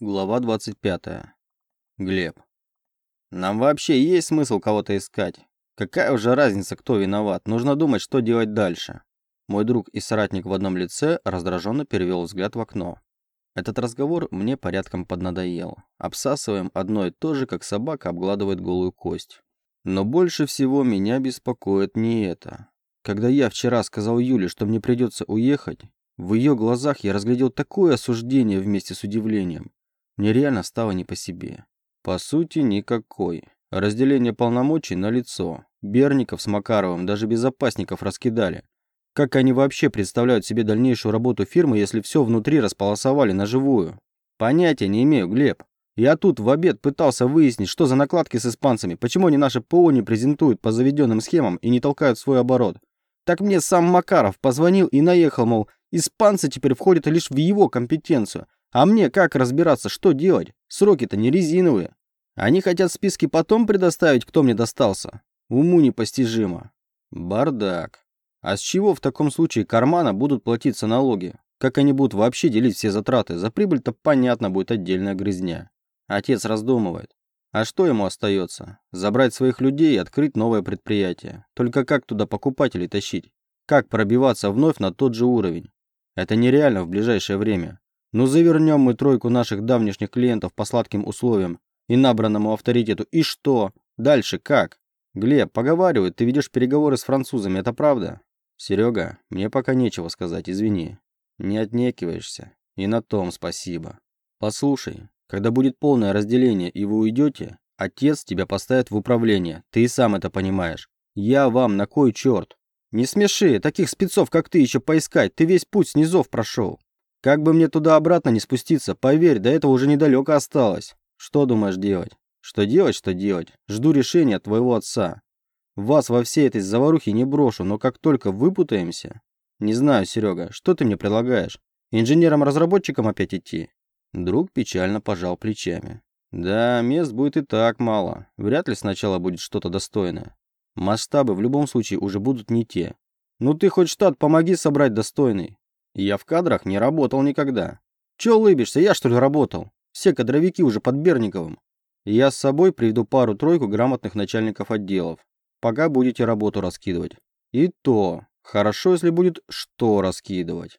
Глава 25. Глеб. Нам вообще есть смысл кого-то искать? Какая уже разница, кто виноват? Нужно думать, что делать дальше. Мой друг и соратник в одном лице раздраженно перевел взгляд в окно. Этот разговор мне порядком поднадоел. Обсасываем одно и то же, как собака обгладывает голую кость. Но больше всего меня беспокоит не это. Когда я вчера сказал Юле, что мне придется уехать, в ее глазах я разглядел такое осуждение вместе с удивлением. Мне реально стало не по себе. По сути, никакой. Разделение полномочий на лицо. Берников с Макаровым даже безопасников раскидали. Как они вообще представляют себе дальнейшую работу фирмы, если все внутри располосовали на живую? Понятия не имею, Глеб. Я тут в обед пытался выяснить, что за накладки с испанцами, почему они наше ПО не презентуют по заведенным схемам и не толкают свой оборот. Так мне сам Макаров позвонил и наехал, мол, испанцы теперь входят лишь в его компетенцию. А мне как разбираться, что делать? Сроки-то не резиновые. Они хотят списки потом предоставить, кто мне достался. Уму непостижимо. Бардак. А с чего в таком случае кармана будут платиться налоги? Как они будут вообще делить все затраты? За прибыль-то понятно будет отдельная грызня. Отец раздумывает. А что ему остается? Забрать своих людей и открыть новое предприятие. Только как туда покупателей тащить? Как пробиваться вновь на тот же уровень? Это нереально в ближайшее время. Ну завернем мы тройку наших давнишних клиентов по сладким условиям и набранному авторитету. И что? Дальше как? Глеб, поговаривают, ты ведешь переговоры с французами, это правда? Серега, мне пока нечего сказать, извини. Не отнекиваешься. И на том спасибо. Послушай, когда будет полное разделение и вы уйдете, отец тебя поставит в управление. Ты и сам это понимаешь. Я вам на кой черт? Не смеши, таких спецов, как ты, еще поискать. Ты весь путь снизов прошел. Как бы мне туда-обратно не спуститься, поверь, до этого уже недалеко осталось. Что думаешь делать? Что делать, что делать? Жду решения твоего отца. Вас во всей этой заварухе не брошу, но как только выпутаемся... Не знаю, Серега, что ты мне предлагаешь? Инженером-разработчиком опять идти? Друг печально пожал плечами. Да, мест будет и так мало. Вряд ли сначала будет что-то достойное. Масштабы в любом случае уже будут не те. Ну ты хоть штат помоги собрать достойный. Я в кадрах не работал никогда. Че улыбишься, я что ли работал? Все кадровики уже под Берниковым. Я с собой приведу пару-тройку грамотных начальников отделов. Пока будете работу раскидывать. И то, хорошо, если будет что раскидывать.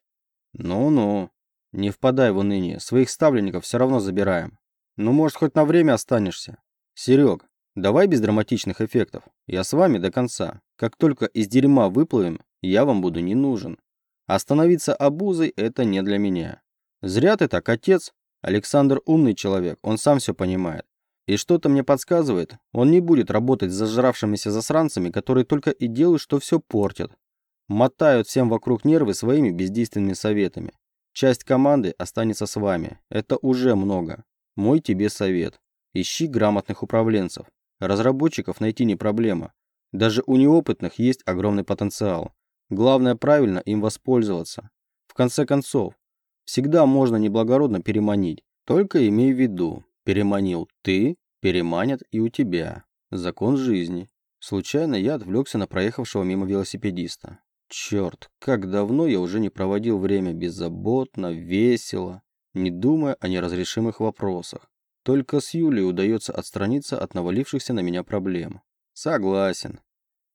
Ну-ну, не впадай в уныние, своих ставленников все равно забираем. Ну, может, хоть на время останешься. Серег, давай без драматичных эффектов. Я с вами до конца. Как только из дерьма выплывем, я вам буду не нужен. Остановиться обузой – это не для меня. Зря ты так, отец. Александр умный человек, он сам все понимает. И что-то мне подсказывает, он не будет работать с зажравшимися засранцами, которые только и делают, что все портят. Мотают всем вокруг нервы своими бездейственными советами. Часть команды останется с вами. Это уже много. Мой тебе совет. Ищи грамотных управленцев. Разработчиков найти не проблема. Даже у неопытных есть огромный потенциал. Главное правильно им воспользоваться. В конце концов, всегда можно неблагородно переманить. Только имей в виду, переманил ты, переманят и у тебя. Закон жизни. Случайно я отвлекся на проехавшего мимо велосипедиста. Черт, как давно я уже не проводил время беззаботно, весело, не думая о неразрешимых вопросах. Только с Юлей удается отстраниться от навалившихся на меня проблем. Согласен.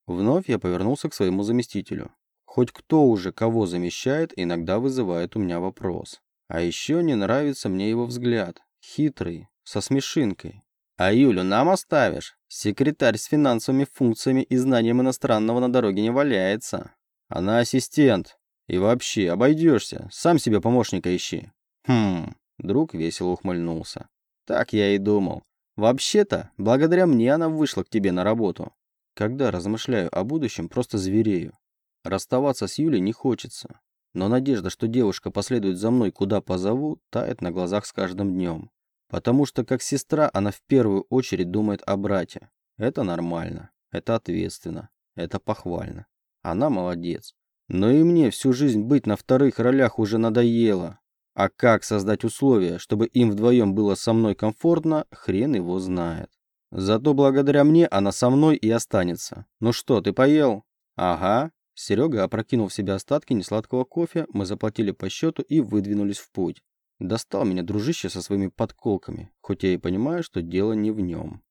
Вновь я повернулся к своему заместителю. Хоть кто уже кого замещает, иногда вызывает у меня вопрос. А еще не нравится мне его взгляд. Хитрый, со смешинкой. А Юлю нам оставишь? Секретарь с финансовыми функциями и знанием иностранного на дороге не валяется. Она ассистент. И вообще, обойдешься. Сам себе помощника ищи. Хм, друг весело ухмыльнулся. Так я и думал. Вообще-то, благодаря мне она вышла к тебе на работу. Когда размышляю о будущем, просто зверею. Расставаться с Юлей не хочется, но надежда, что девушка последует за мной, куда позову, тает на глазах с каждым днем. Потому что как сестра она в первую очередь думает о брате. Это нормально, это ответственно, это похвально. Она молодец. Но и мне всю жизнь быть на вторых ролях уже надоело. А как создать условия, чтобы им вдвоем было со мной комфортно, хрен его знает. Зато благодаря мне она со мной и останется. Ну что, ты поел? Ага, Серега опрокинул в себя остатки несладкого кофе, мы заплатили по счету и выдвинулись в путь. Достал меня дружище со своими подколками, хоть я и понимаю, что дело не в нем.